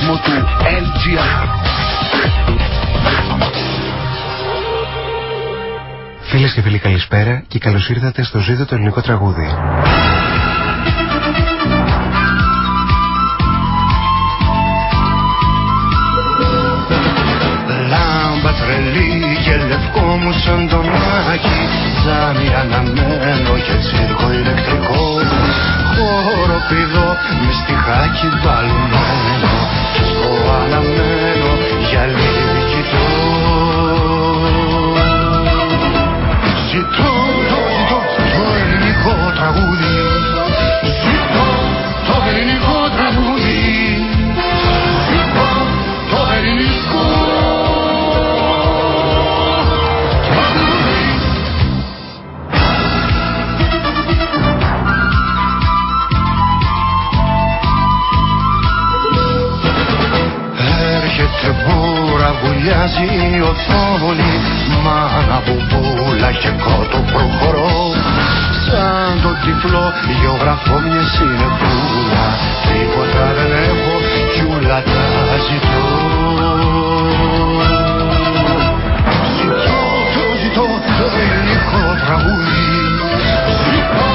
σταθμό του LGR. Φίλες και φίλοι καλησπέρα και καλώς ήρθατε στο ζήτο το ελληνικό τραγούδι. Λάμπα τρελή και λευκό μου σαν τον Άκη Ζάμι αναμένο και τσίρκο ηλεκτρικό Χοροπηδό μες στιχάκι μπαλμένο Και στο αναμένο για βουλιάζει η οθόνη Μάνα μπουμπούλα και κότο προχωρώ. Σαν το τυφλό γεωγραφώ μια συνεπούλα Τίποτα δεν έχω κι ούλα τα ζητώ. Ζητώ, το ζητώ το ελληνικό τραγούδι. Ζητώ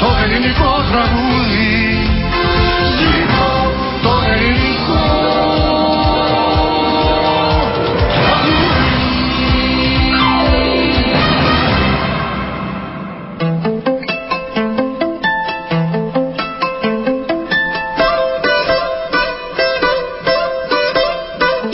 το ελληνικό τραγούδι. Ζητώ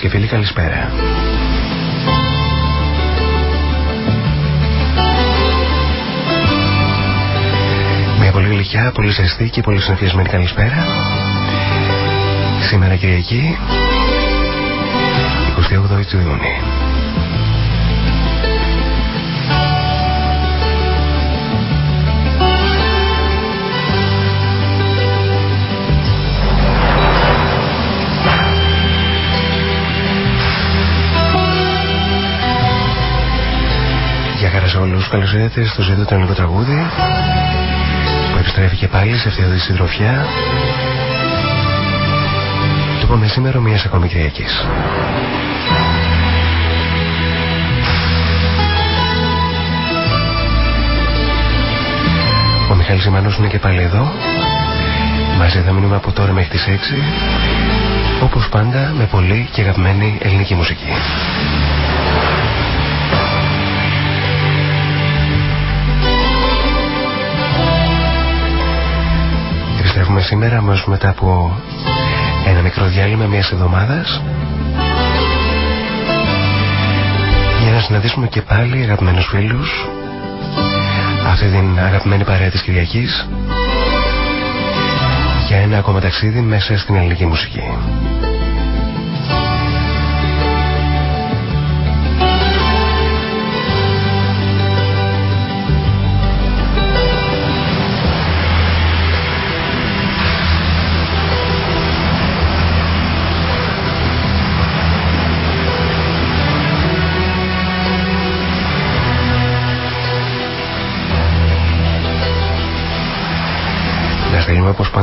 Και φίλοι καλησπέρα. Μια πολύ γλυκιά, πολύ ζεστή και πολύ συνεφιασμένη καλησπέρα. Σήμερα Κυριακή, 28 του Ιούνιου. Όλους, καλώς ήρθατε στο ζήτο το ελληνικό τραγούδι που επιστρέφει και πάλι σε αυτή τη συντροφιά το πούμε σήμερα μιας ακόμη Κυριακής. Ο Μιχάλης Ιμανός είναι και πάλι εδώ μαζί θα μείνουμε από τώρα μέχρι τις 6 όπως πάντα με πολύ και αγαπημένη ελληνική μουσική. Επιστρέφουμε σήμερα αμέσως μετά από ένα μικρό διάλειμμα μιας εβδομάδας για να συναντήσουμε και πάλι αγαπημένους φίλους αυτή την αγαπημένη παρέα της Κυριακής για ένα ακόμα ταξίδι μέσα στην ελληνική μουσική.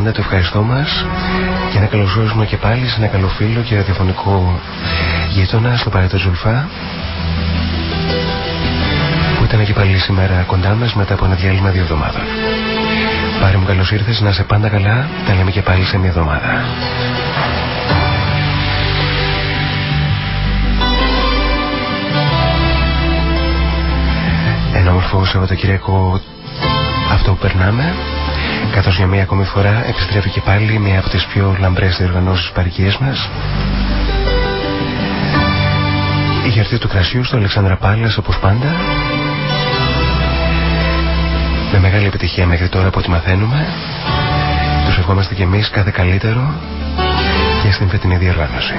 Πάντα το ευχαριστώ μας και να καλωσορίσουμε και πάλι σε ένα καλό φίλο και ραδιοφωνικό γείτονα στο παρέτο Ζουλφά που ήταν και πάλι σήμερα κοντά μας μετά από ένα διάλειμμα δύο εβδομάδων. Πάρε μου καλώς ήρθες, να σε πάντα καλά, τα λέμε και πάλι σε μια εβδομάδα. Ένα όμορφο Σαββατοκύριακο αυτό που περνάμε καθώς για μία ακόμη φορά επιστρέφει και πάλι μία από τις πιο λαμπρές διοργανώσεις παρικίες μας. Η γιορτή του κρασιού στο Αλεξάνδρα Πάλας όπως πάντα. Με μεγάλη επιτυχία μέχρι τώρα από ό,τι μαθαίνουμε. Τους ευχόμαστε και εμείς κάθε καλύτερο και στην φετινή διοργάνωση.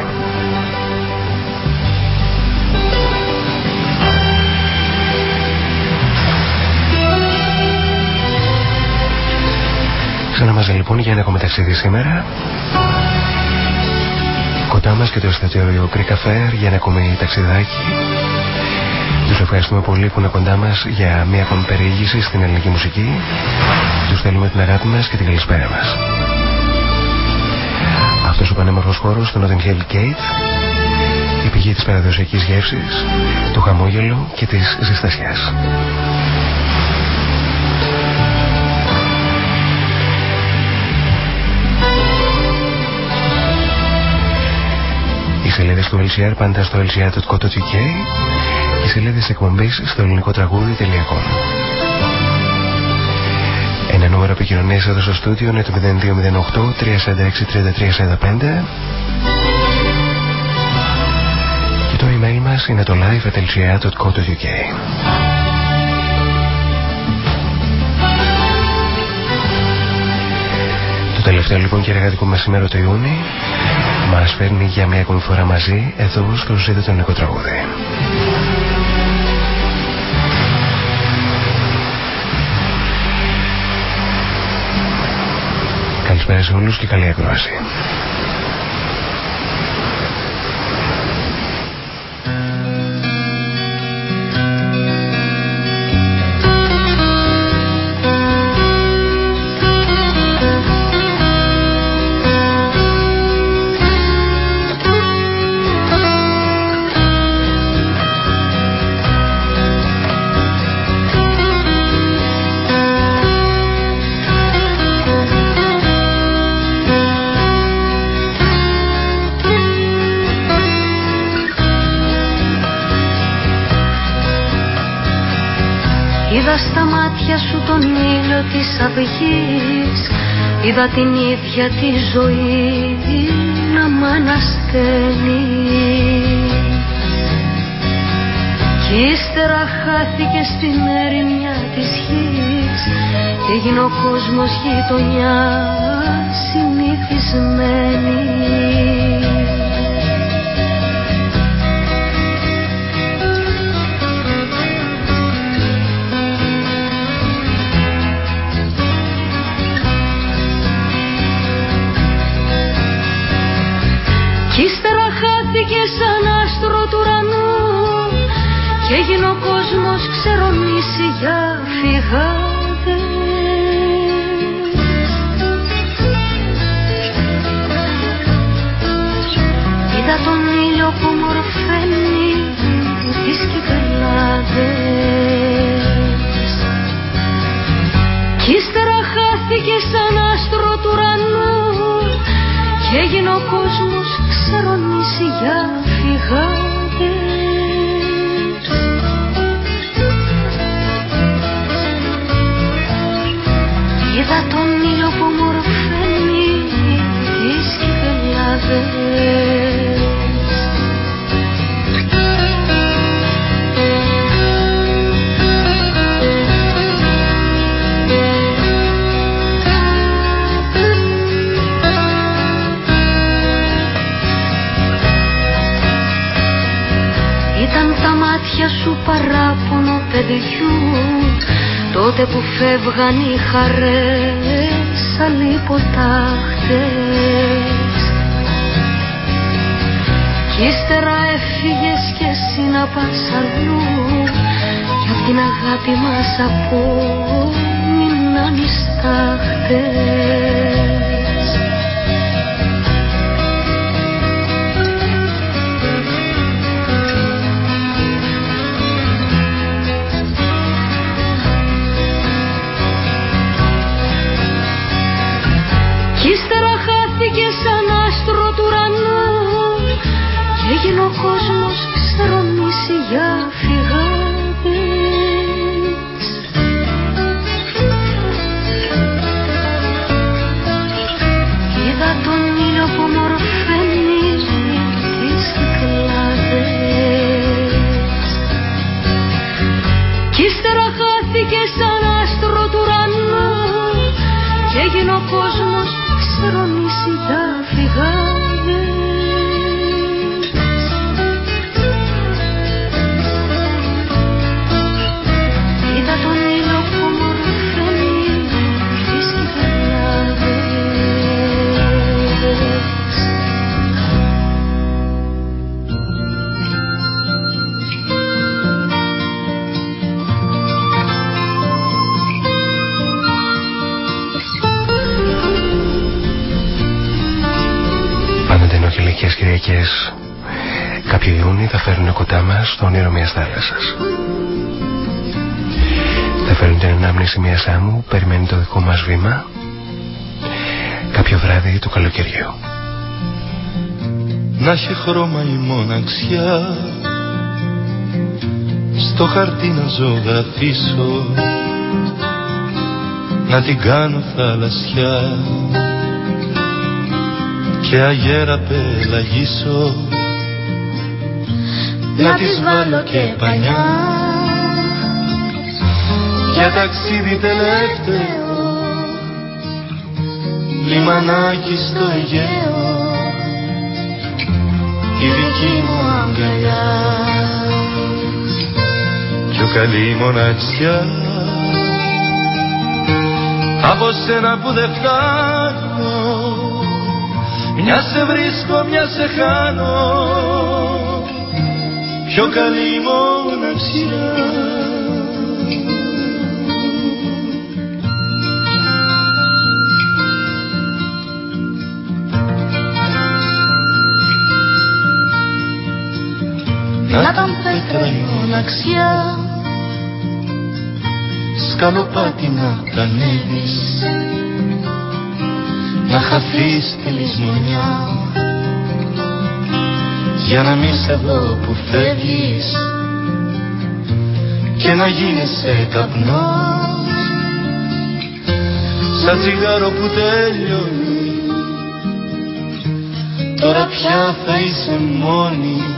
Ξανά λοιπόν για ένα ακόμα ταξίδι σήμερα. Κοντά μας και το εστιατόριο Greek Affair για ένα ακόμη ταξιδάκι. Τους ευχαριστούμε πολύ που είναι κοντά μας για μια ακόμη περιήγηση στην ελληνική μουσική. Τους θέλουμε την αγάπη μας και την καλησπέρα μας. Αυτός ο πανέμορφος χώρος στο Notting Hill Gate η πηγή της παραδοσιακής γεύσης, του χαμόγελου και της ζεστασιάς. Οι σελίδες του LCR πάντα στο lcr.co.uk και οι σελίδες εκπομπής στο ελληνικό τραγούδι.com. Ένα νούμερο επικοινωνίας εδώ στο στούντιο είναι το 0208 346 3345 και το email μας είναι το live.lcr.co.uk. Το τελευταίο λοιπόν και εργατικό μεσημέρο το Ιούνι μας φέρνει για μια ακόμη φορά μαζί εδώ στο ζήτο το ελληνικό τραγούδι. Καλησπέρα σε όλους και καλή ακρόαση. Είδα την ίδια τη ζωή να μ' ανασταίνεις. Κι ύστερα χάθηκε στην έρημια της γης. Και έγινε ο κόσμος γειτονιάς συνηθισμένης ξέρω νήσι για φυγάδες Κοίτα τον ήλιο που μορφαίνει τις κυκλάδες. Κι ύστερα χάθηκε σαν άστρο του ουρανού και έγινε ο κόσμος ξέρω νήσι για φυγάδες τότε που φεύγαν οι χαρές αλίποτάχτες κι ύστερα έφυγες κι εσύ να πας αλλού. Κι απ' την αγάπη μας απόμειναν οι στάχτες ανάμνηση μιας άμμου περιμένει το δικό μας βήμα. Κάποιο βράδυ του καλοκαιριού. Να έχει χρώμα η μοναξιά. Στο χαρτί να ζωγραφίσω. Να την κάνω θαλασσιά. Και αγέρα πελαγίσω να τις βάλω και πανιά για ταξίδι τελευταίος λιμανάκι στο Αιγαίο η δική μου αγκαλιά. Πιο καλή μοναξιά από σένα που δεν φτάνω. Μια σε βρίσκω, μια σε χάνω. Πιο καλή μοναξιά Να τον πέτρα η μοναξιά Σκαλοπάτι να τα ανέβεις να χαθείς τη λησμονιά. Για να μην σε δω που φεύγεις. Και να γίνεσαι καπνός. Σαν τσιγάρο που τέλειωνε τώρα πια θα είσαι μόνη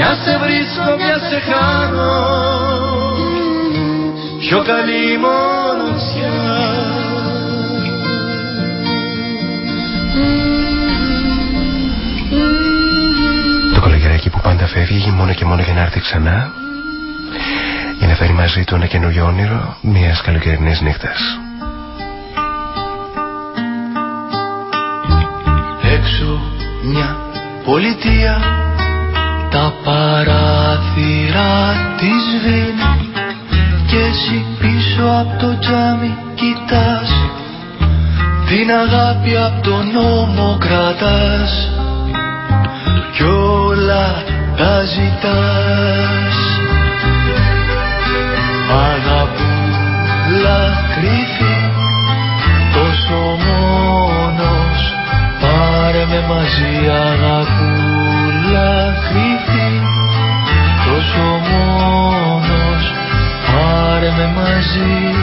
Μια σε βρίσκω, μια σε χάνω. Πιο καλή μοναξιά που πάντα φεύγει μόνο και μόνο για να έρθει ξανά. Για να φέρει μαζί του ένα καινούριο όνειρο μιας καλοκαιρινής νύχτας. Έξω μια πολιτεία τα παράθυρα της σβήνει και εσύ πίσω από το τζάμι κοιτάς. Την αγάπη από τον νόμο κρατάς. Κι όλα τα ζητάς. Αγαπούλα κρύφη τόσο μόνος. Πάρε με μαζί αγαπούλα κρύφη τόσο μόνος πάρε με μαζί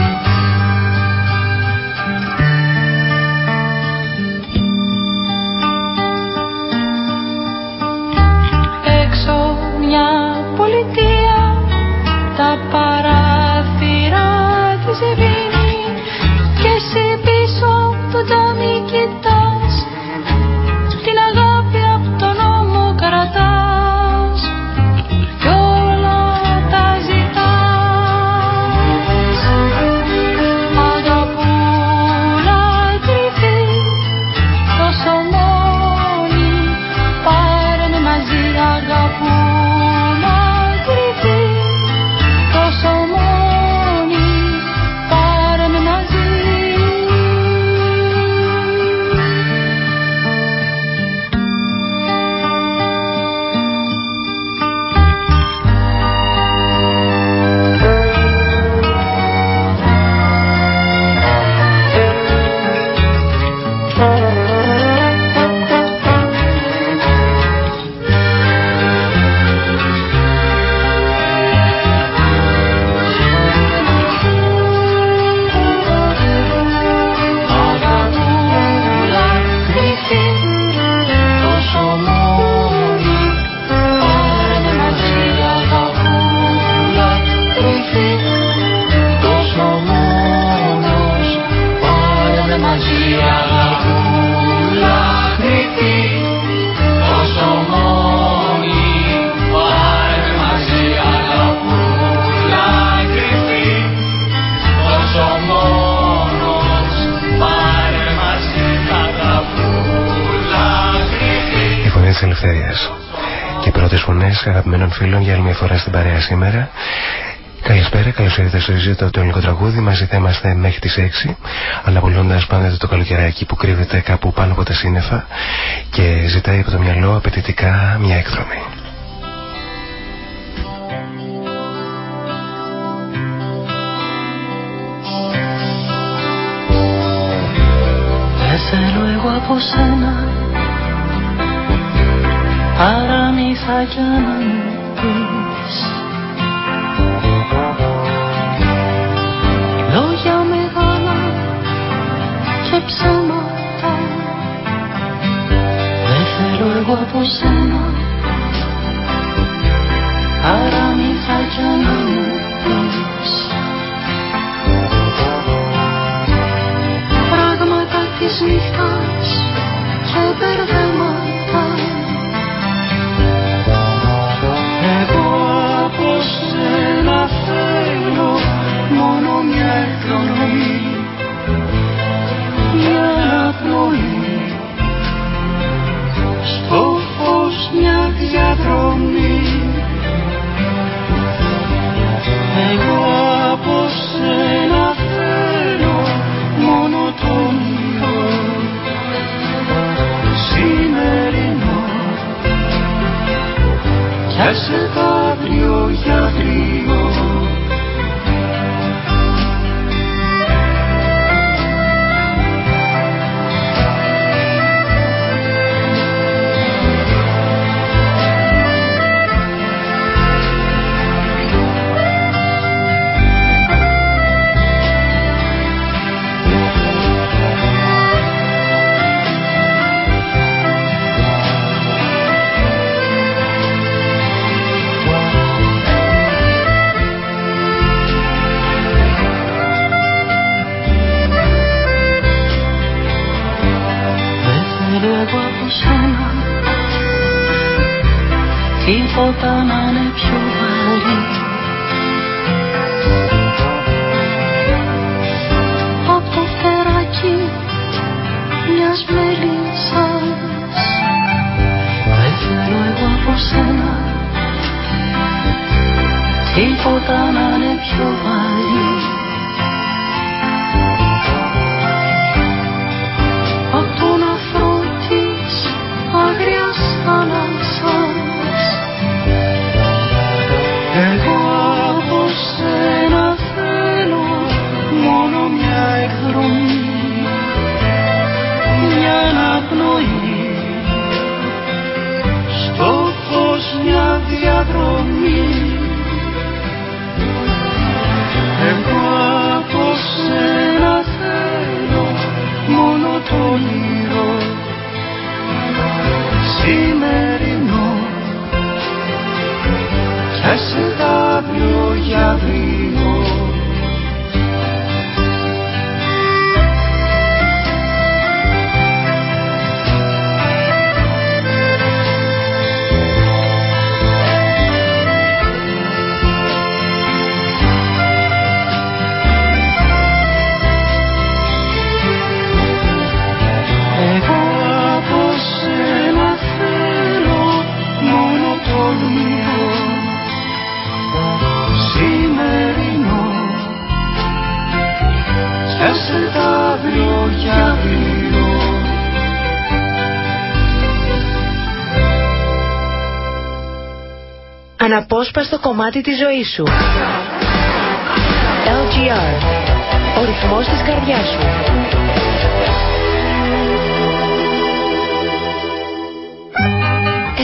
Καλησπέρα, καλώ ήρθατε στο ζήτο το ελληνικό τραγούδι. Μαζί θα είμαστε μέχρι τις 6, αναπολώντα πάντα το καλοκαιράκι που κρύβεται κάπου πάνω από τα σύννεφα και ζητάει από το μυαλό απαιτητικά μια έκδρομη. Δεν θέλω εγώ από σένα παραμύθα κι να μου εγώ Αναπόσπαστο κομμάτι της ζωής σου. LGR. Ο ρυθμός της καρδιάς σου.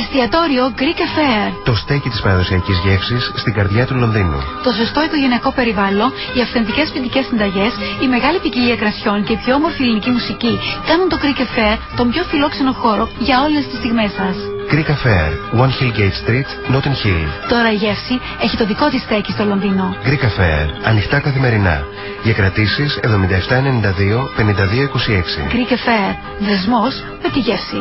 Εστιατόριο Greek Affair. Το στέκι της παραδοσιακής γεύσης στην καρδιά του Λονδίνου. Το σωστό οικογενειακό περιβάλλον, οι αυθεντικές ποιητικές συνταγές, η μεγάλη ποικιλία κρασιών και η πιο όμορφη ελληνική μουσική κάνουν το Greek Affair τον πιο φιλόξενο χώρο για όλες τις στιγμές σας. Greek Affair, One Hill Gate Street, Notting Hill. Τώρα η γεύση έχει το δικό της στέκι στο Λονδίνο. Greek Affair, ανοιχτά καθημερινά. Για κρατήσεις 7792 5226. Greek Affair, δεσμός με τη γεύση.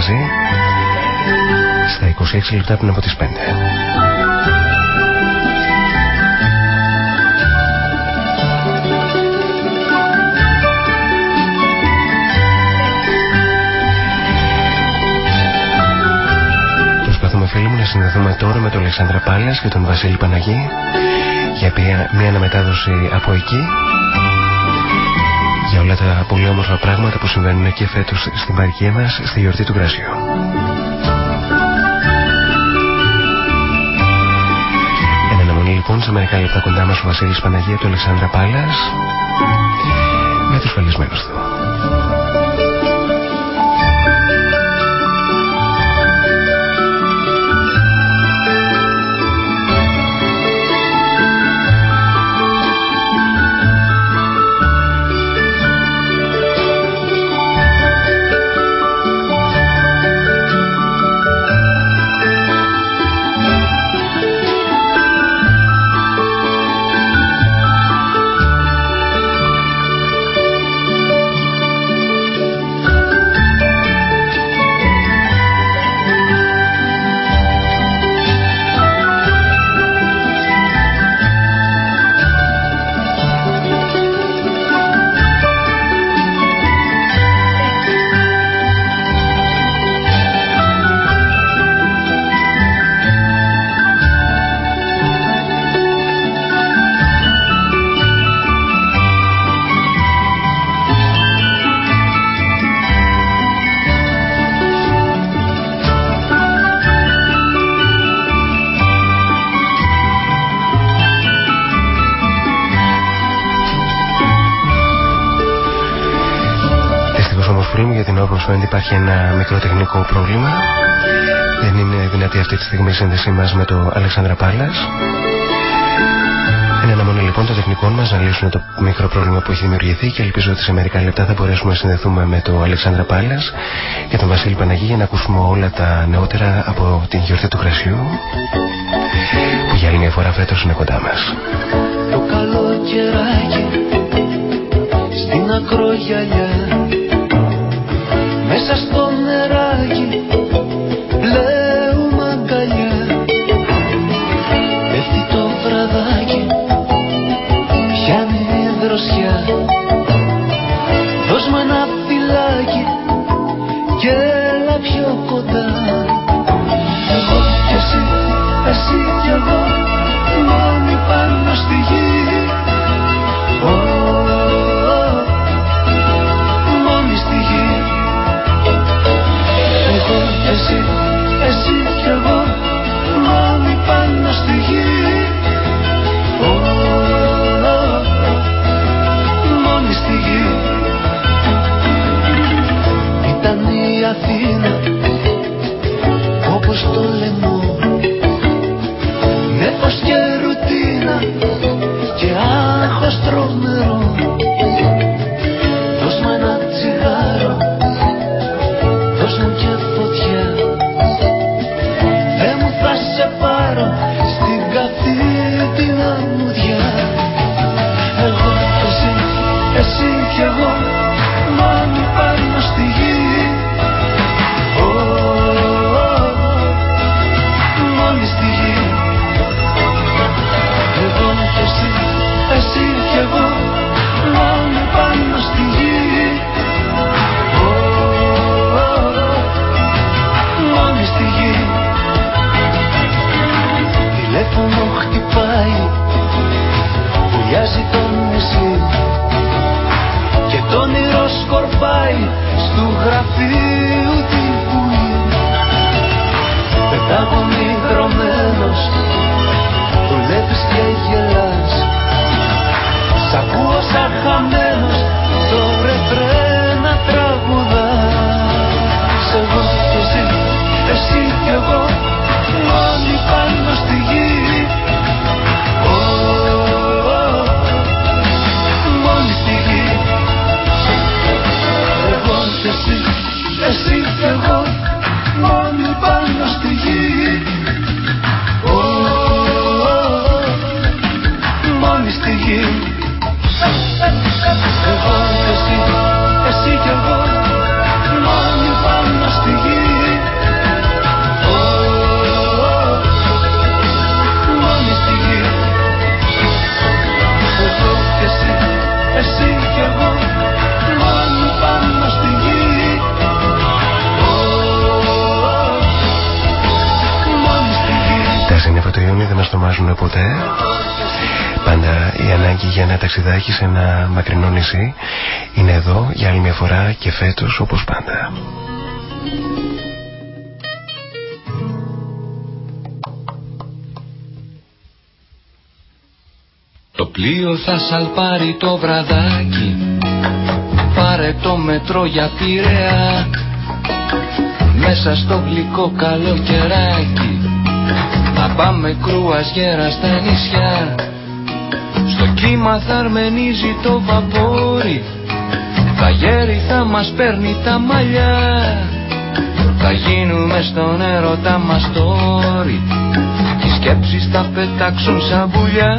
Μαζί στα 26 λεπτά πριν από τις 5. Προσπαθούμε φίλοι μου να συνδεθούμε τώρα με τον Αλεξάνδρα Πάλας και τον Βασίλη Παναγή για μια αναμετάδοση από εκεί για όλα τα πολύ όμορφα πράγματα που συμβαίνουν και φέτος στην παρικία μας στη γιορτή του Κρασιού. Εν αναμονή λοιπόν σε μερικά λεπτά κοντά μας ο Βασίλης Παναγία του Αλεξάνδρα Πάλας με τους φαλισμένους του. Φαίνεται υπάρχει ένα μικρό τεχνικό πρόβλημα. Δεν είναι δυνατή αυτή τη στιγμή η σύνδεσή μας με το Αλεξάνδρα Πάλας. Είναι αναμονή λοιπόν των τεχνικών μας να λύσουν το μικρό πρόβλημα που έχει δημιουργηθεί και ελπίζω ότι σε μερικά λεπτά θα μπορέσουμε να συνδεθούμε με το Αλεξάνδρα Πάλας και τον Βασίλη Παναγί για να ακούσουμε όλα τα νεότερα από την γιορτή του Κρασιού που για άλλη μια φορά φέτος είναι κοντά μας. Το καλό κεράκι στην ακρογιαλιά μέσα στο νεράκι πλέουμε αγκαλιά. Πέφτει το βραδάκι πιάνει η δροσιά μακρινό νησί είναι εδώ για άλλη μια φορά και φέτος όπως πάντα. Το πλοίο θα σαλπάρει το βραδάκι Πάρε το μετρό για πειραιά Μέσα στο γλυκό καλοκαιράκι Θα πάμε κρουαζιέρα στα νησιά Στο κύμα θα αρμενίζει το βαπόρι. Τα γέρι θα μας παίρνει τα μαλλιά. Θα γίνουμε στον έρωτα μας τόρι. Οι σκέψεις θα πετάξουν σαν πουλιά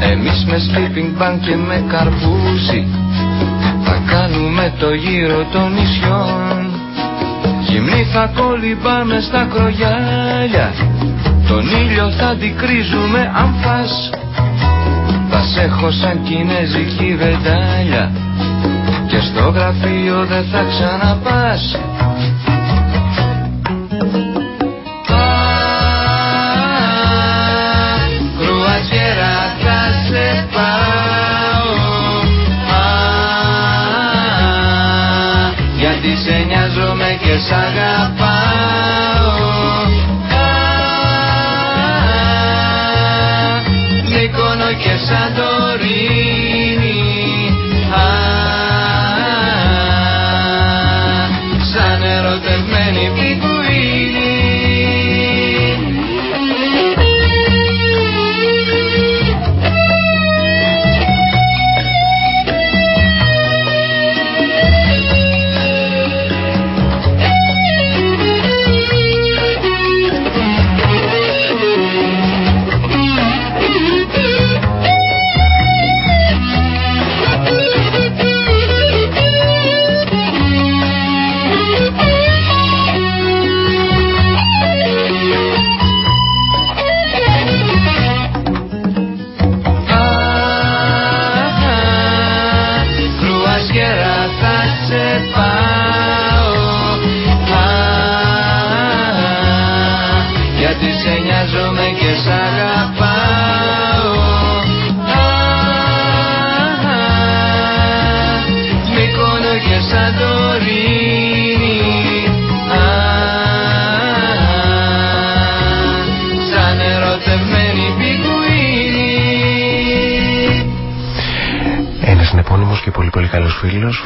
Εμείς με sleeping bag και με καρπούζι θα κάνουμε το γύρο των νησιών. Γυμνή θα κολυμπάμε στα κρογιάλια τον ήλιο θα αντικρίζουμε αν φας Θα σε έχω σαν κινέζικη βεντάλια Και στο γραφείο δεν θα ξαναπάς σ' αγαπάω. Μύκονο και Σαντορίνη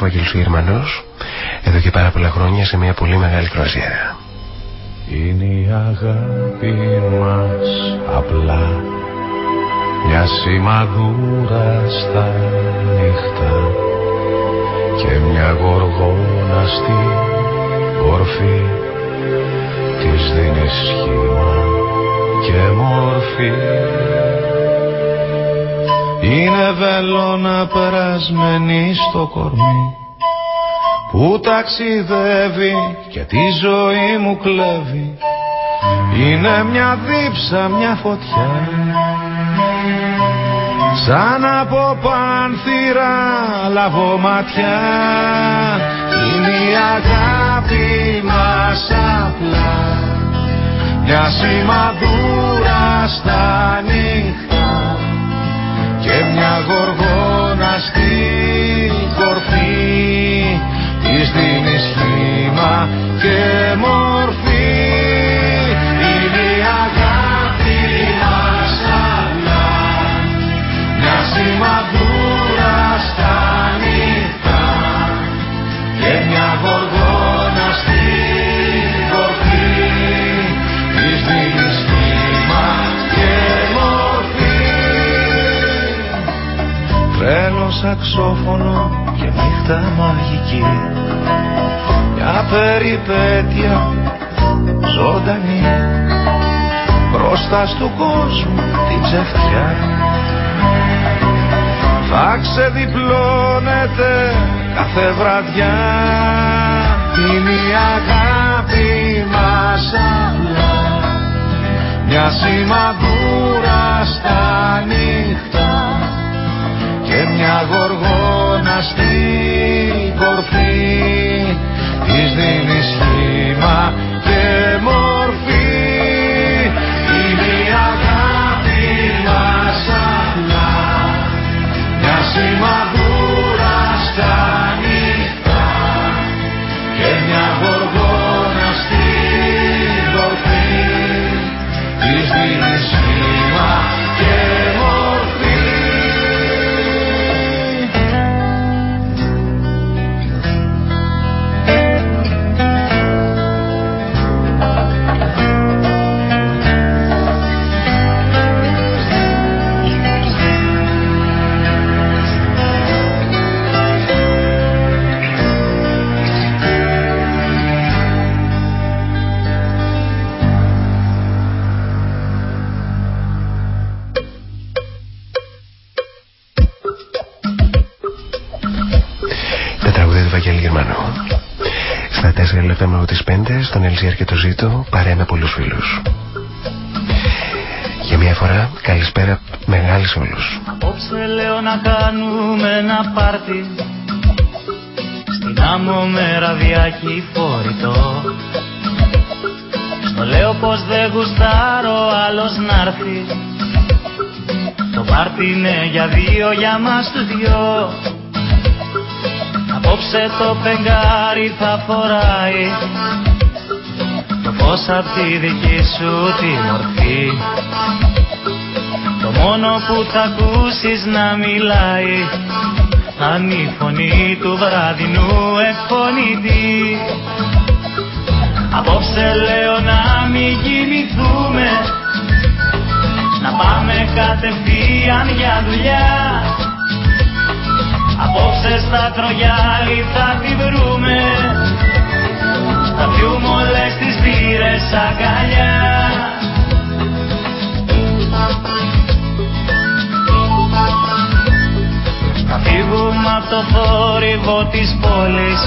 φίλος, ο Αγγελς Γερμανός, εδώ και πάρα πολλά χρόνια σε μια πολύ μεγάλη κρουαζιέρα. Είναι η αγάπη μας απλά μια σημαδούρα στα νύχτα και μια γοργόνα στη κορφή της δίνεις σχήμα και μορφή είναι βελόνα περασμένη στο κορμί που ταξιδεύει και τη ζωή μου κλέβει. Είναι μια δίψα, μια φωτιά σαν από πάνθυρα λαβώ ματιά. Είναι η αγάπη μας απλά μια σημαδούρα στα νύχτα και μια γοργόνα στην κορφή της δίνει σχήμα και μορφή. Είναι η αγάπη μας άλλα μια σημαδούρα σαξόφωνο και νύχτα μαγική. Μια περιπέτεια ζωντανή. Μπροστά του κόσμου την ψευτιά. Θα ξεδιπλώνεται κάθε βραδιά. Είναι η αγάπη μας απλά. Μια σημαδούρα στα νύχτα. και μια γοργόνα στην κορφή. Της δίνεις σχήμα και μορφή πάρτι. Στην άμμο με ραδιάκι φορητό. Στο λέω πως δεν γουστάρω άλλος να'ρθει Το πάρτι είναι για δύο για μας τους δυο. Απόψε το πενγκάρι θα φοράει. Το φως απ' τη δική σου τη μορφή το μόνο που θα ακούσεις να μιλάει Αν η φωνή του βραδινού εκφωνητή. Απόψε λέω να μην κοιμηθούμε. Να πάμε κατευθείαν για δουλειά. Απόψε στα τρογιάλι θα τη βρούμε. Θα πιούμε όλες τις μπύρες αγκαλιά Θα φύγουμε από το θόρυβο της πόλης.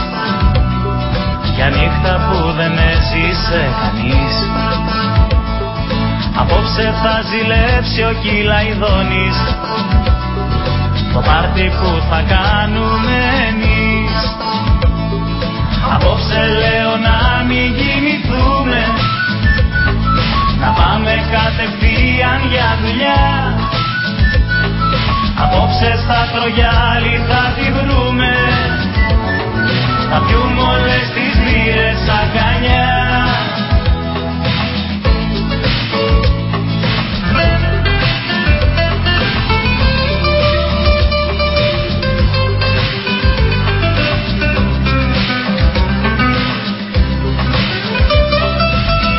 Για νύχτα που δεν έζησε κανείς. Απόψε θα ζηλέψει ο Κυλαϊδόνης. Το πάρτι που θα κάνουμε εμείς. Απόψε λέω να μην κοιμηθούμε Να πάμε κατευθείαν για δουλειά Απόψε στα τρογιάλι θα τη βρούμε. Θα πιούμε όλες τις μπύρες αγκαλιά.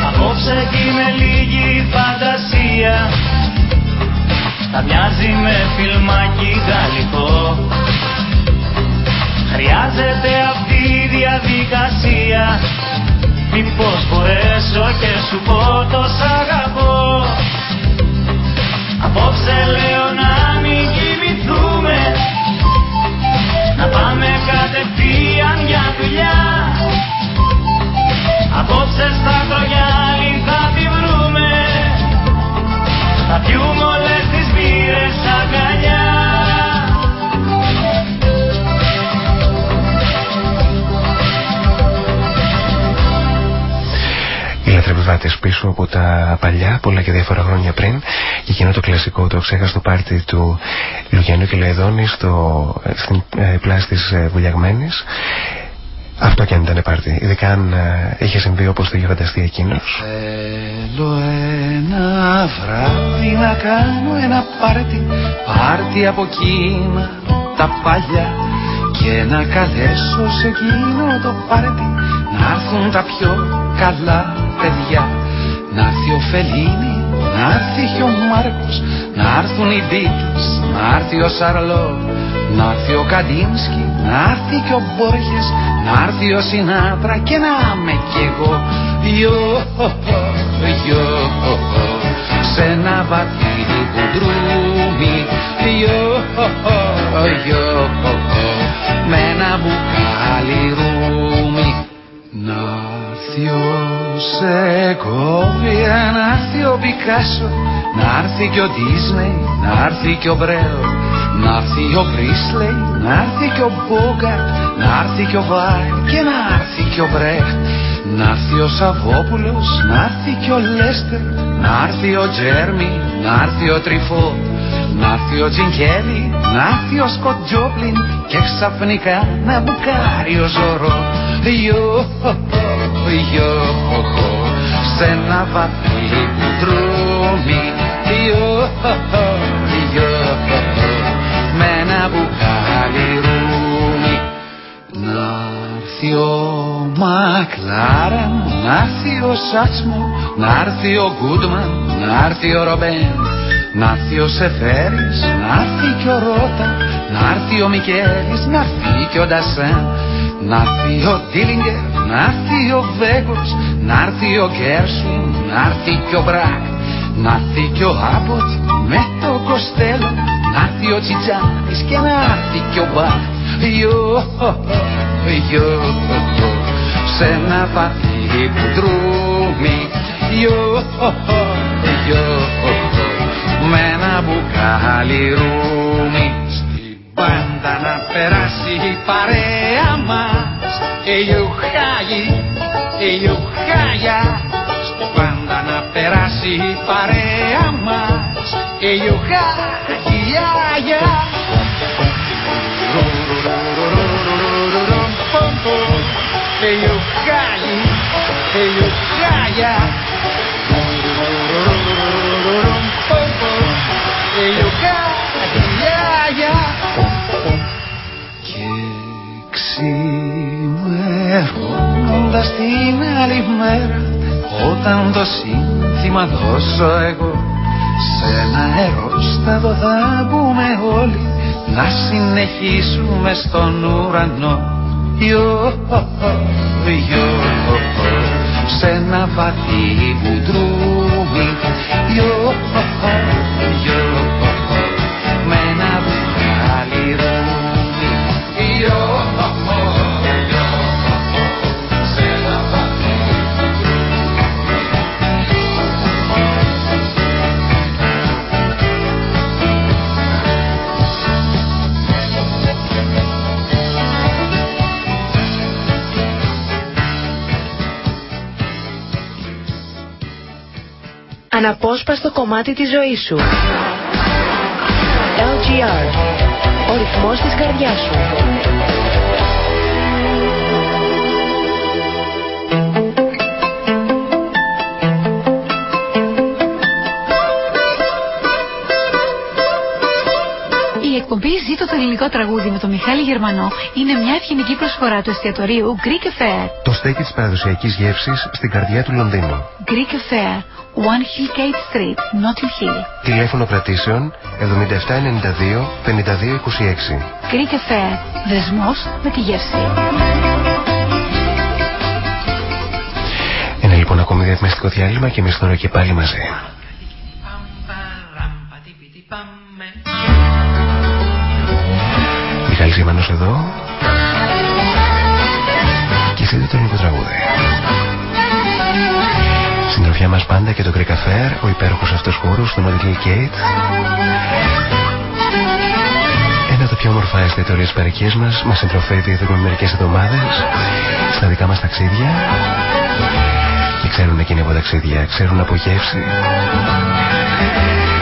Απόψε κι με λίγη φαντασία θα μοιάζει με φιλμάκι γαλλικό. Χρειάζεται αυτή η διαδικασία. Μήπως μπορέσω και σου πω το σ' αγαπώ. Απόψε λέω να μην κοιμηθούμε. Να πάμε κατευθείαν για δουλειά. Απόψε στα τρογιάλι θα Οι λατρεπιβάτες πίσω από τα παλιά, πολλά και διάφορα χρόνια πριν, και εκείνο το κλασικό, το ξέχαστο πάρτι του Λουγιανού και Λαϊδόνη στο, στην ε, πλάση της ε, Βουλιαγμένης. Αυτό και αν ήταν πάρτι, ειδικά αν ε, είχε συμβεί όπως το είχε φανταστεί εκείνος. Θέλω ένα βράδυ να κάνω ένα πάρτι Πάρτι από εκείνα τα παλιά Και να καλέσω σε εκείνο το πάρτι Να έρθουν τα πιο καλά παιδιά. Να έρθει ο Φελίνη, να έρθει και ο Μάρκος Να έρθουν οι Beatles, να έρθει ο Σαρλό Να έρθει ο Καντίνσκι, να έρθει και ο Μπόργες Να έρθει ο Σινάτρα και να είμαι κι εγώ. Ιω, ιω, σε ένα βαθύ κουντρούμι Ιω, ιω, με ένα μπουκάλι ρούμι Να έρθει ο Σεκόβια, να έρθει ο Πικάσο Να έρθει και ο Ντίσνεϊ, να έρθει και ο Μπρέο να έρθει ο Πρίσλεϊ, να έρθει και ο Μπόγκαρτ, να έρθει και ο Βάιν και να έρθει και ο Μπρέχτ. Να έρθει ο Σαββόπουλος, να έρθει και ο Λέστερ, να έρθει ο Τζέρμι, να έρθει ο Τριφό, να έρθει ο Τζινκέλη, να έρθει ο Σκοτζόπλιν και ξαφνικά να μπουκάρει ο Ζωρό. Ιω, ιω, σε ένα βαθύ που δρούμει. Ιω, ιω, Μακλάρεν, να έρθει ο Σάτσμο, να έρθει ο Γκούντμαν, να έρθει ο Ρομπέν να έρθει ο Σεφέρης, να έρθει και ο Ρότα, να έρθει ο Μικέλης, να έρθει και ο Ντασέν, να έρθει ο Ντίλιγκερ, να έρθει ο Βέγκος, να έρθει ο Γκέρσουν, να έρθει και ο Μπρακ, να έρθει και ο Άποτ με το Κοστέλο, να έρθει ο Τσιτζάνης και να έρθει και ο Μπαχ Ιω, ιω, σε ένα βαθύ που δρούμει Ιω, ιω, με ένα μπουκάλι ρούμι. Στην πάντα να περάσει η παρέα μας. Ιουχάγι, ιουχάγια Στην πάντα να περάσει η παρέα μας. Ιουχάγι γιαγιά Ειουχάλι, ειουχάλια Ειουχάλια Και ξημερώνοντας την άλλη μέρα Όταν το σύνθημα δώσω εγώ σε ένα αερόστατο θα μπούμε όλοι να συνεχίσουμε στον ουρανό Ιω, ιω, σε ένα βαθύ μπουντρούμι Ιω, ιω, Αναπόσπαστο κομμάτι της ζωής σου. LGR. Ο ρυθμός της καρδιάς σου. Η εκπομπή Ζήτω το ελληνικό τραγούδι με τον Μιχάλη Γερμανό είναι μια ευγενική προσφορά του εστιατορίου Greek Affair. Το στέκι της παραδοσιακής γεύσης στην καρδιά του Λονδίνου. Greek Affair, One Hillgate Street, Notting Hill. Τηλέφωνο κρατήσεων 7792 5226. Greek Affair, δεσμός με τη γεύση. Ένα λοιπόν ακόμη διαφημιστικό διάλειμμα και εμείς τώρα και πάλι μαζί. Μιχάλης Γερμανός εδώ και στείλτε το ελληνικό τραγούδι. Συντροφιά μας πάντα και το Greek Affair, ο υπέροχος αυτός χώρος του Notting Hill Gate. Ένα από τα πιο όμορφα εστιατορία της παρικίας μας μας συντροφεύει εδώ και με μερικές εβδομάδες στα δικά μας ταξίδια και ξέρουν εκείνοι από ταξίδια, ξέρουν από γεύση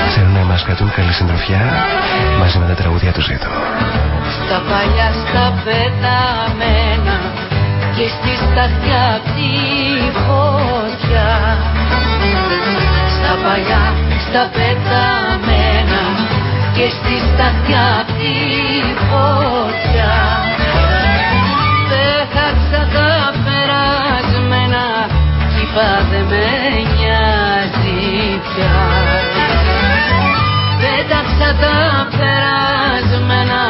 ξέρουν να μας κρατούν καλή συντροφιά μαζί με τα τραγούδια τους ζήτω. Στα παλιά στα πεταμένα και στη σταθιά απ' τη φωτιά Στα παλιά στα πεταμένα και στη σταθιά απ' τη φωτιά. Πέχασα τα περασμένα κι είπα δεν με νοιάζει πια Πέταξα τα περασμένα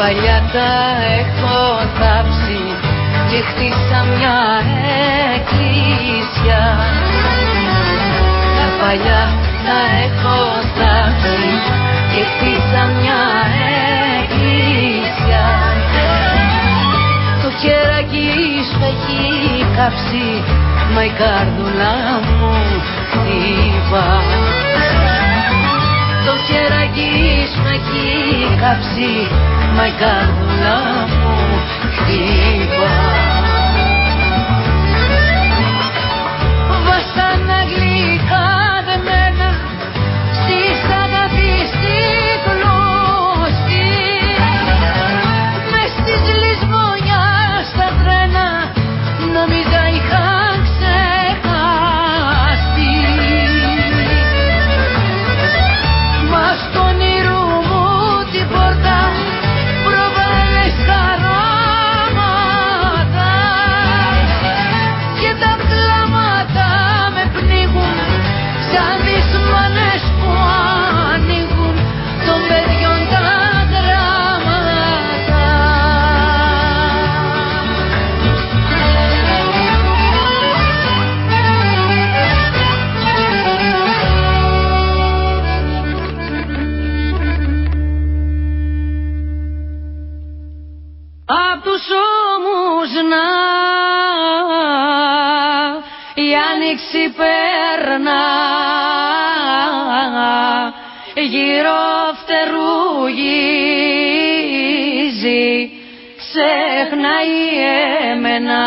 παλιά τα έχω θάψει και χτίσα μια εκκλησιά. Τα παλιά τα έχω θάψει και χτίσα μια εκκλησιά. Το χεράκι σου έχει κάψει, μα η καρδούλα μου χτύπα. Το χεράκι σου έχει κάψει, μα η μου γύρω φτερού γύζει ξεχνάει εμένα.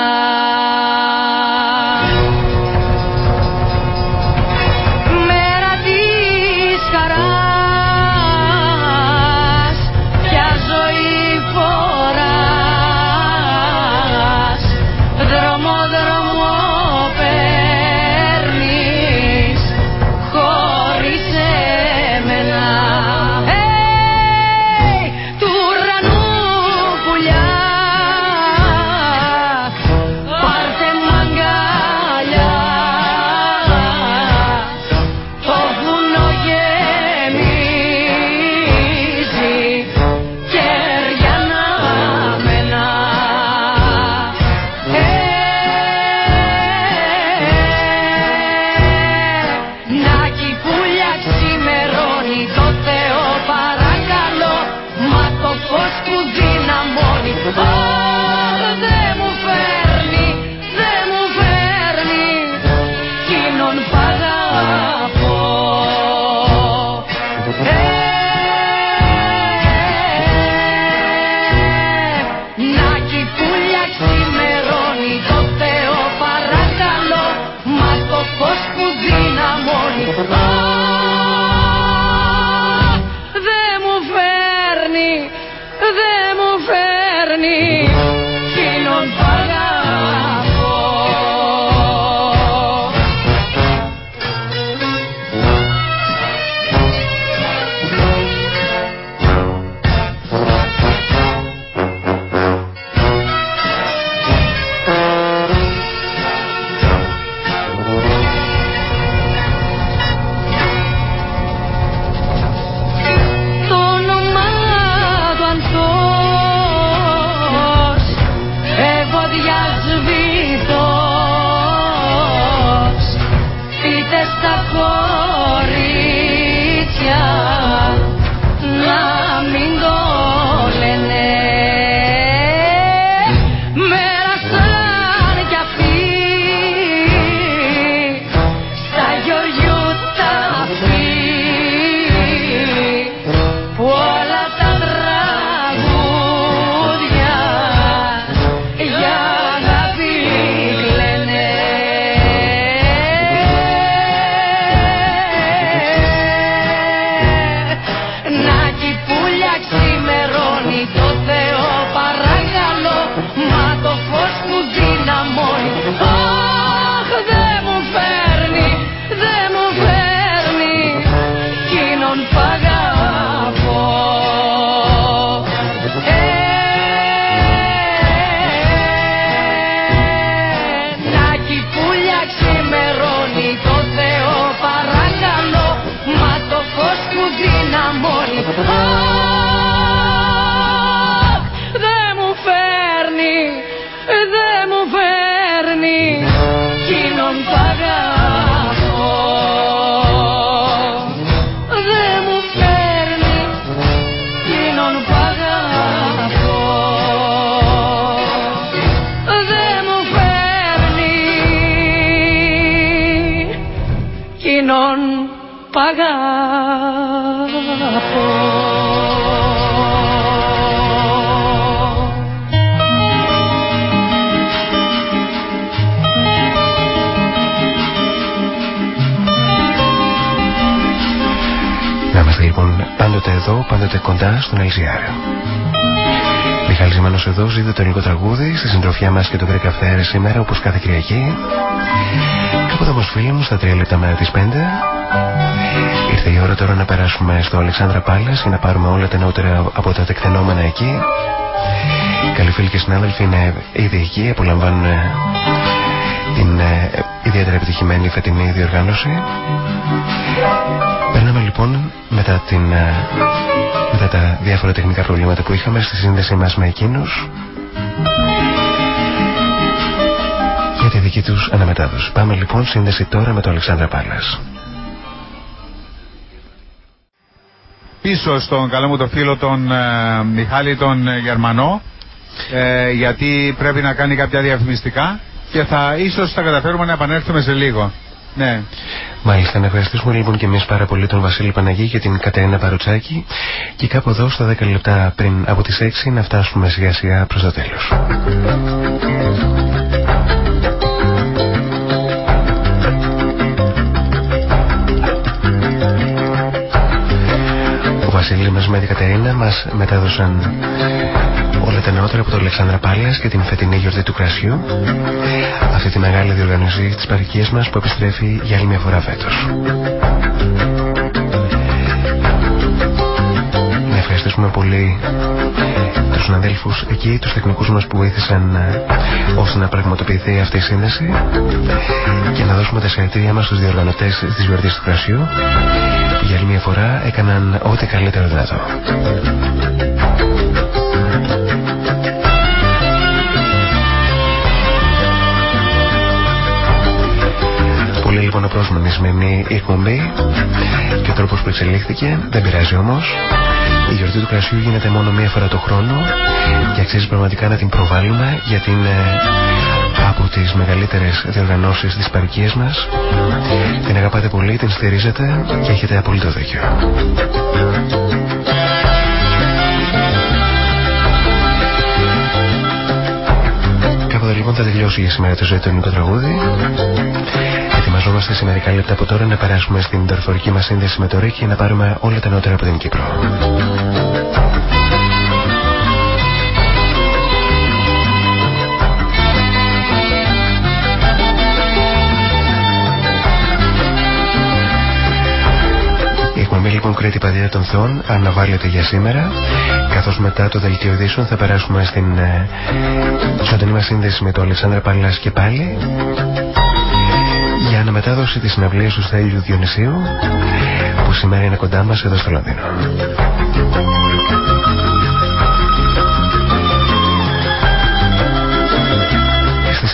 Αγαπώ λοιπόν πάντοτε εδώ, πάντοτε κοντά στον LGR. Μιχάλης Ζημάνος εδώ, ζείτε το ελληνικό τραγούδι στη συντροφιά μας και το Greek Affair σήμερα όπως κάθε Κυριακή. Κάποτε όμως φίλοι μου στα τρία λεπτά μέρα τις 5 ήρθε η ώρα τώρα να περάσουμε στο Αλεξάνδρα Πάλας για να πάρουμε όλα τα νεότερα από τα τεκτενόμενα εκεί. Καλοί φίλοι και συνάδελφοι είναι ήδη εκεί, απολαμβάνουν την ε, ιδιαίτερα επιτυχημένη φετινή διοργάνωση. Περνάμε λοιπόν μετά, την, ε, μετά τα διάφορα τεχνικά προβλήματα που είχαμε στη σύνδεση μας με εκείνους για τη δική τους αναμετάδοση. Πάμε λοιπόν σύνδεση τώρα με τον Αλεξάνδρα Πάλας. Πίσω στον καλό μου το φίλο τον ε, Μιχάλη τον Γερμανό ε, γιατί πρέπει να κάνει κάποια διαφημιστικά και θα ίσως θα καταφέρουμε να επανέλθουμε σε λίγο. Ναι. Μάλιστα, να ευχαριστήσουμε λοιπόν και εμείς πάρα πολύ τον Βασίλη Παναγή και την Κατερίνα Παρουτσάκη και κάπου εδώ στα 10 λεπτά πριν από τις 6 να φτάσουμε σιγά σιγά προς το τέλος. Βασίλη μας με την Κατερίνα μας μετέδωσαν όλα τα νεότερα από τον Αλεξάνδρα Πάλιας και την φετινή γιορτή του κρασιού. Αυτή τη μεγάλη διοργανωσή της παρικίας μας που επιστρέφει για άλλη μια φορά φέτος. Να ευχαριστήσουμε πολύ τους συναδέλφους εκεί, τους τεχνικούς μας που βοήθησαν ε, ώστε να πραγματοποιηθεί αυτή η σύνδεση. Και να δώσουμε τα συγχαρητήριά μας στους διοργανωτές της γιορτής του κρασιού. που για άλλη μια φορά έκαναν ό,τι καλύτερο δυνατό. λοιπόν απρόσμενη σημερινή εκπομπή και ο τρόπος που εξελίχθηκε δεν πειράζει όμως η γιορτή του κρασιού γίνεται μόνο μία φορά το χρόνο και αξίζει πραγματικά να την προβάλλουμε γιατί είναι από τις μεγαλύτερες διοργανώσεις της παρικίας μας την αγαπάτε πολύ, την στηρίζετε και έχετε απολύτω δίκιο Κάποτε λοιπόν θα τελειώσει για σήμερα το ζωή του ελληνικό τραγούδι Ετοιμαζόμαστε σε μερικά λεπτά από τώρα να περάσουμε στην δορυφορική μας σύνδεση με το ΡΙΚ και να πάρουμε όλα τα νότερα από την Κύπρο. Λοιπόν Κρήτη Παδία των Θεών αναβάλλεται για σήμερα καθώς μετά το δελτίο ειδήσεων θα περάσουμε στην ε, ζωντανή μας σύνδεση με τον Αλεξάνδρα Παλάς και πάλι για αναμετάδοση της συναυλίας του Στέλιου Διονυσίου που σήμερα είναι κοντά μας εδώ στο Λονδίνο.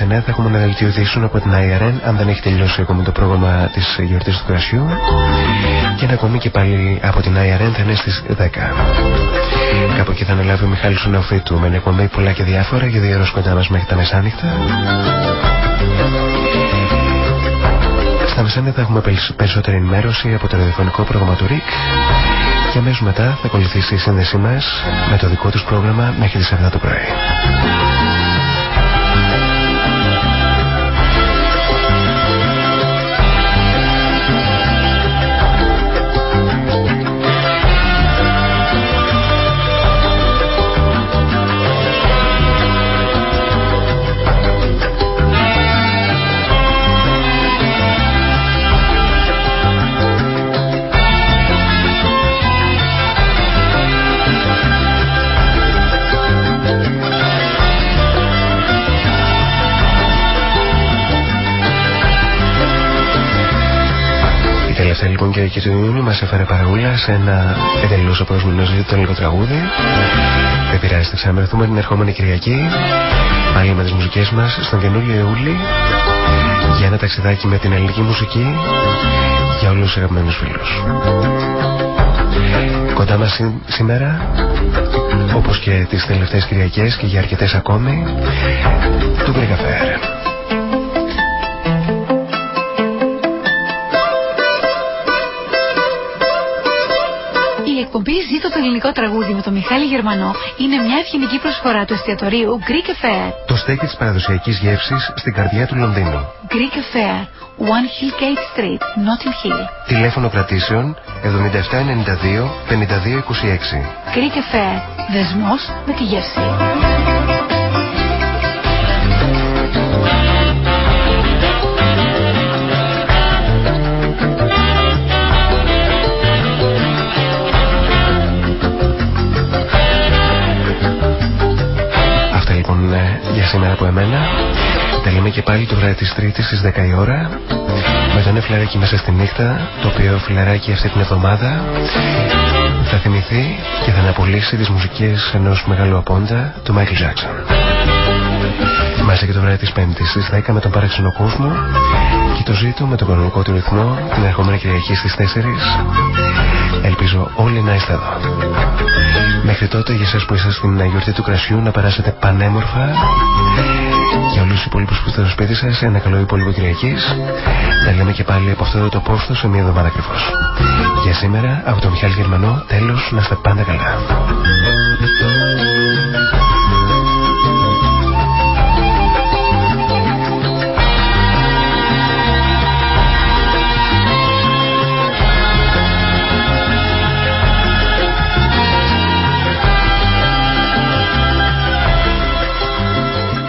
9 θα έχουμε ένα δελτίο ειδήσεων από την IRN αν δεν έχει τελειώσει ακόμη το πρόγραμμα της γιορτής του κρασιού και ένα ακόμη και πάλι από την IRN θα είναι στις 10. Κάπου εκεί θα αναλάβει ο Μιχάλης Νεοφίτου με ένα εκπομπή πολλά και διάφορα για δύο ώρες κοντά μας μέχρι τα μεσάνυχτα. Στα μεσάνυχτα θα έχουμε περισσότερη ενημέρωση από το ραδιοφωνικό πρόγραμμα του ΡΙΚ και αμέσως μετά θα ακολουθήσει η σύνδεσή μας με το δικό τους πρόγραμμα μέχρι τις 7 το πρωί. Λοιπόν και εκεί του Ιούνιου μας έφερε παραγούλα σε ένα εντελώς απρόσμενο λίγο τραγούδι. Δεν πειράζει, θα ξαναμερθούμε την ερχόμενη Κυριακή πάλι με τις μουσικές μας στον καινούριο Ιούλη για ένα ταξιδάκι με την ελληνική μουσική για όλους τους αγαπημένους φίλους. Κοντά μας σήμερα όπως και τις τελευταίες Κυριακές και για αρκετές ακόμη του Γκρικαφέρ. Ελληνικό τραγούδι με τον Μιχάλη Γερμανό είναι μια ευγενική προσφορά του εστιατορίου Greek Affair. Το στέκι της παραδοσιακής γεύσης στην καρδιά του Λονδίνου. Greek Affair, One Hill Gate Street, Notting Hill. Τηλέφωνο κρατήσεων 7792 5226. Greek Affair, δεσμός με τη γεύση. Σήμερα από εμένα. Τα λέμε και πάλι το βράδυ της Τρίτης στις 10 η ώρα. Με το νέο φιλαράκι μέσα στη νύχτα, το οποίο φιλαράκι αυτή την εβδομάδα θα θυμηθεί και θα αναπολύσει τις μουσικές ενός μεγάλου απόντα, του Μάικλ Τζάξον. Μαζί και το βράδυ της Πέμπτης στις 10 με τον παράξενο κόσμο και το ζήτω με τον κανονικό του ρυθμό την ερχόμενη Κυριακή στις 4. Ελπίζω όλοι να είστε εδώ. Μέχρι τότε για εσάς που είσαστε στην γιορτή του κρασιού να περάσετε πανέμορφα. Για όλους τους υπόλοιπους που είστε στο σπίτι σας ένα καλό υπόλοιπο Κυριακής. Τα λέμε και πάλι από αυτό το πόστο σε μια εβδομάδα ακριβώς. Για σήμερα από τον Μιχάλη Γερμανό τέλος να είστε πάντα καλά